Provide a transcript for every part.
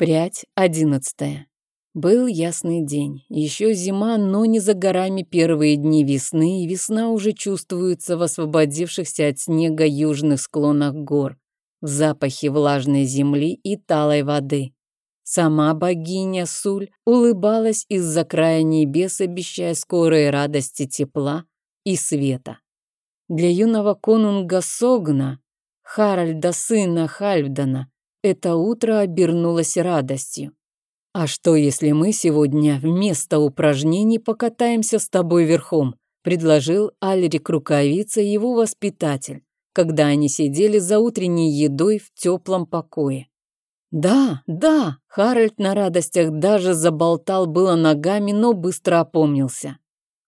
Прядь одиннадцатая. Был ясный день. Еще зима, но не за горами первые дни весны, и весна уже чувствуется в освободившихся от снега южных склонах гор, в запахе влажной земли и талой воды. Сама богиня Суль улыбалась из-за края небес, обещая скорые радости тепла и света. Для юного конунга Согна, Харальда сына Хальфдана, это утро обернулось радостью. «А что, если мы сегодня вместо упражнений покатаемся с тобой верхом?» предложил Альрик Рукавица, его воспитатель, когда они сидели за утренней едой в теплом покое. «Да, да!» Харальд на радостях даже заболтал было ногами, но быстро опомнился.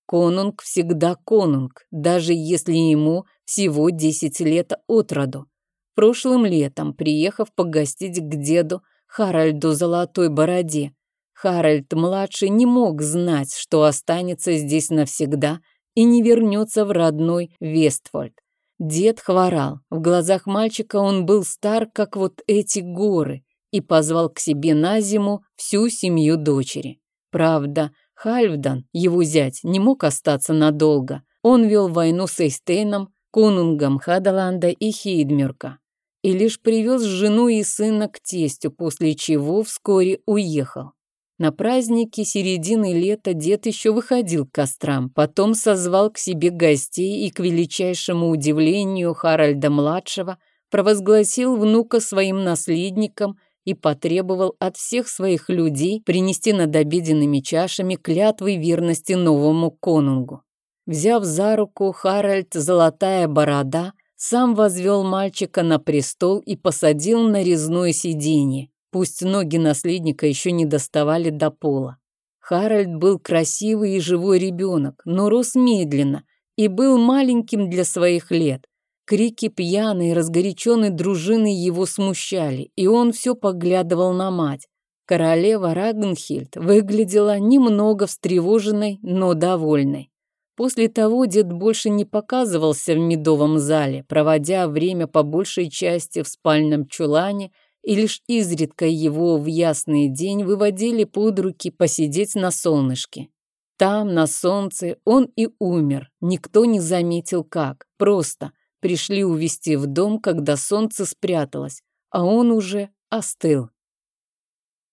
Конунг всегда конунг, даже если ему всего десять лет от роду. Прошлым летом, приехав погостить к деду Харальду Золотой Бороде, Харальд-младший не мог знать, что останется здесь навсегда и не вернется в родной Вестфольд. Дед хворал. В глазах мальчика он был стар, как вот эти горы, и позвал к себе на зиму всю семью дочери. Правда, Хальфдан, его зять, не мог остаться надолго. Он вел войну с Эйстейном, конунгом Хадаланда и Хейдмюрка и лишь привез жену и сына к тестю, после чего вскоре уехал. На празднике середины лета дед еще выходил к кострам, потом созвал к себе гостей и, к величайшему удивлению Харальда-младшего, провозгласил внука своим наследником и потребовал от всех своих людей принести над обеденными чашами клятвы верности новому конунгу. Взяв за руку Харальд Золотая Борода, сам возвел мальчика на престол и посадил на резное сиденье. Пусть ноги наследника еще не доставали до пола. Харальд был красивый и живой ребенок, но рос медленно и был маленьким для своих лет. Крики пьяной, разгоряченной дружины его смущали, и он все поглядывал на мать. Королева Рагнхильд выглядела немного встревоженной, но довольной. После того дед больше не показывался в медовом зале, проводя время по большей части в спальном чулане, и лишь изредка его в ясный день выводили под руки посидеть на солнышке. Там, на солнце, он и умер. Никто не заметил как. Просто пришли увести в дом, когда солнце спряталось, а он уже остыл.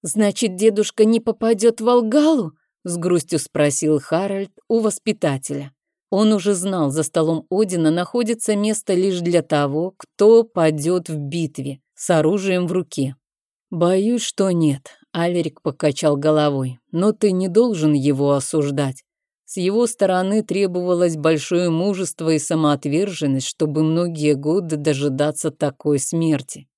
«Значит, дедушка не попадет в Алгалу?» С грустью спросил Харальд у воспитателя. Он уже знал, за столом Одина находится место лишь для того, кто падет в битве с оружием в руке. «Боюсь, что нет», — Алерик покачал головой. «Но ты не должен его осуждать. С его стороны требовалось большое мужество и самоотверженность, чтобы многие годы дожидаться такой смерти.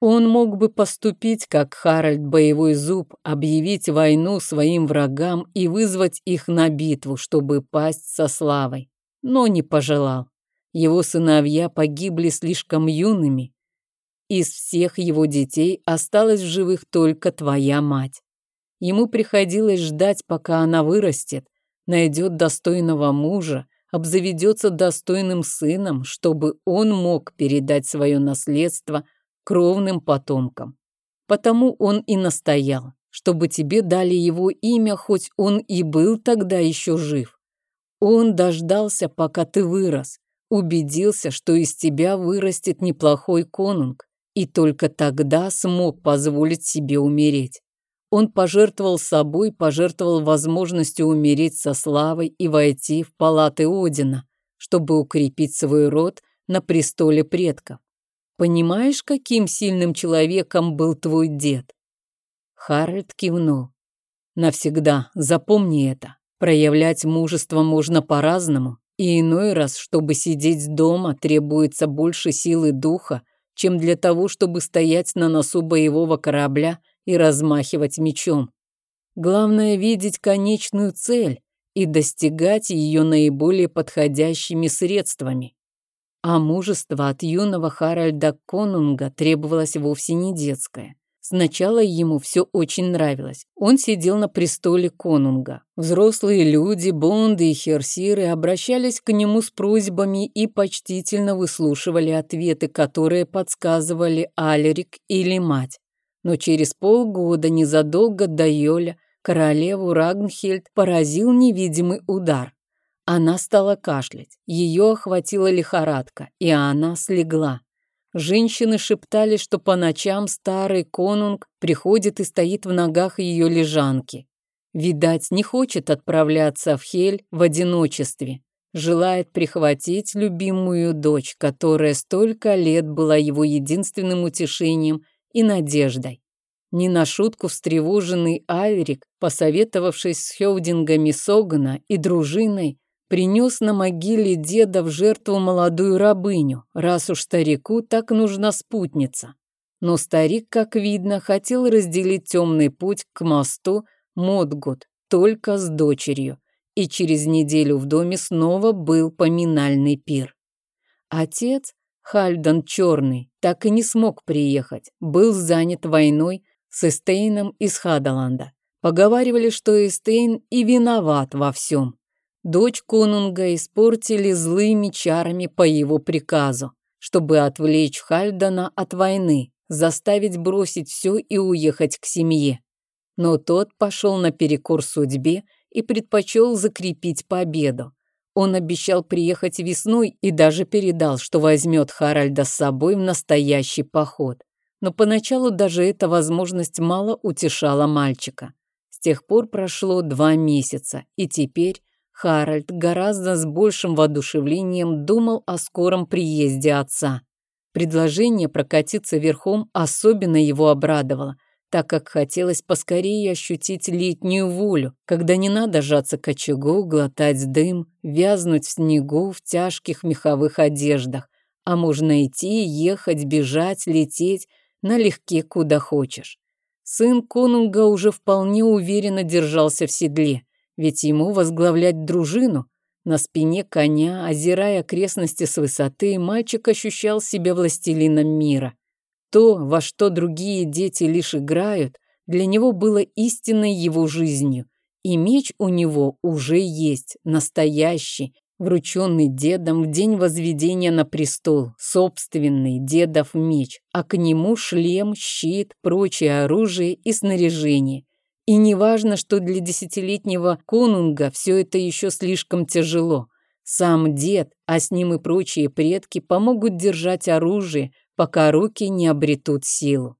Он мог бы поступить, как Харальд Боевой Зуб, объявить войну своим врагам и вызвать их на битву, чтобы пасть со славой. Но не пожелал. Его сыновья погибли слишком юными. Из всех его детей осталась в живых только твоя мать. Ему приходилось ждать, пока она вырастет, найдет достойного мужа, обзаведется достойным сыном, чтобы он мог передать свое наследство – кровным потомкам. Потому он и настоял, чтобы тебе дали его имя, хоть он и был тогда еще жив. Он дождался, пока ты вырос, убедился, что из тебя вырастет неплохой конунг, и только тогда смог позволить себе умереть. Он пожертвовал собой, пожертвовал возможностью умереть со славой и войти в палаты Одина, чтобы укрепить свой род на престоле предков. Понимаешь, каким сильным человеком был твой дед?» Харальд кивнул. «Навсегда запомни это. Проявлять мужество можно по-разному, и иной раз, чтобы сидеть дома, требуется больше силы духа, чем для того, чтобы стоять на носу боевого корабля и размахивать мечом. Главное видеть конечную цель и достигать ее наиболее подходящими средствами. А мужество от юного Харальда Конунга требовалось вовсе не детское. Сначала ему все очень нравилось. Он сидел на престоле конунга. Взрослые люди, бонды и херсиры обращались к нему с просьбами и почтительно выслушивали ответы, которые подсказывали Алерик или мать. Но через полгода, незадолго до Йоля, королеву Рагнхельд поразил невидимый удар. Она стала кашлять, ее охватила лихорадка, и она слегла. Женщины шептали, что по ночам старый конунг приходит и стоит в ногах ее лежанки. Видать, не хочет отправляться в Хель в одиночестве. Желает прихватить любимую дочь, которая столько лет была его единственным утешением и надеждой. Не на шутку встревоженный Альрик, посоветовавшись с Хевдингами Согана и дружиной, принес на могиле деда в жертву молодую рабыню, раз уж старику так нужна спутница. Но старик, как видно, хотел разделить темный путь к мосту Модгут только с дочерью, и через неделю в доме снова был поминальный пир. Отец, Хальдан Черный, так и не смог приехать, был занят войной с Эстейном из Хадаланда. Поговаривали, что Эстейн и виноват во всем. Дочь конунга испортили злыми чарами по его приказу, чтобы отвлечь Хальдана от войны, заставить бросить все и уехать к семье. Но тот пошел наперекор судьбе и предпочел закрепить победу. Он обещал приехать весной и даже передал, что возьмет Харальда с собой в настоящий поход. Но поначалу даже эта возможность мало утешала мальчика. С тех пор прошло два месяца, и теперь Харальд гораздо с большим воодушевлением думал о скором приезде отца. Предложение прокатиться верхом особенно его обрадовало, так как хотелось поскорее ощутить летнюю волю, когда не надо жаться к очагу, глотать дым, вязнуть в снегу в тяжких меховых одеждах, а можно идти, ехать, бежать, лететь налегке куда хочешь. Сын конунга уже вполне уверенно держался в седле, ведь ему возглавлять дружину. На спине коня, озирая окрестности с высоты, мальчик ощущал себя властелином мира. То, во что другие дети лишь играют, для него было истинной его жизнью. И меч у него уже есть, настоящий, врученный дедом в день возведения на престол, собственный дедов меч, а к нему шлем, щит, прочее оружие и снаряжение. И не важно, что для десятилетнего конунга все это еще слишком тяжело. Сам дед, а с ним и прочие предки помогут держать оружие, пока руки не обретут силу.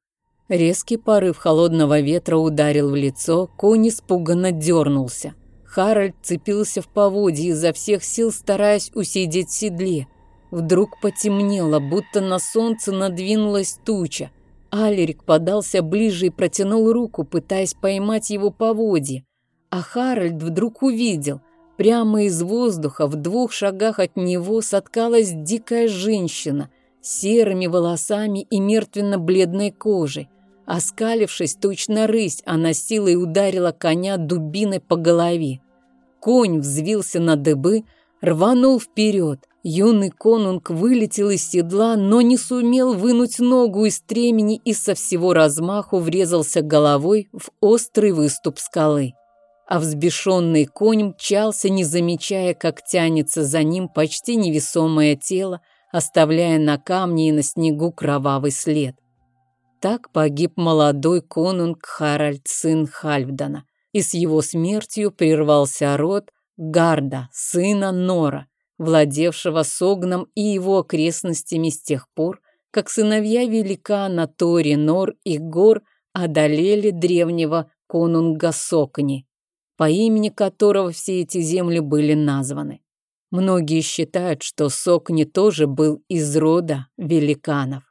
Резкий порыв холодного ветра ударил в лицо, конь испуганно дернулся. Харальд цепился в поводье изо всех сил, стараясь усидеть в седле. Вдруг потемнело, будто на солнце надвинулась туча. Алерик подался ближе и протянул руку, пытаясь поймать его поводье. А Харальд вдруг увидел. Прямо из воздуха в двух шагах от него соткалась дикая женщина с серыми волосами и мертвенно-бледной кожей. Оскалившись, точно рысь, она силой ударила коня дубиной по голове. Конь взвился на дыбы, рванул вперед. Юный конунг вылетел из седла, но не сумел вынуть ногу из стремени и со всего размаху врезался головой в острый выступ скалы. А взбешенный конь мчался, не замечая, как тянется за ним почти невесомое тело, оставляя на камне и на снегу кровавый след. Так погиб молодой конунг Харальд, сын Хальфдана, и с его смертью прервался род Гарда, сына Нора, владевшего Согном и его окрестностями с тех пор, как сыновья великана Тори, Нор и Гор одолели древнего конунга Сокни, по имени которого все эти земли были названы. Многие считают, что Сокни тоже был из рода великанов.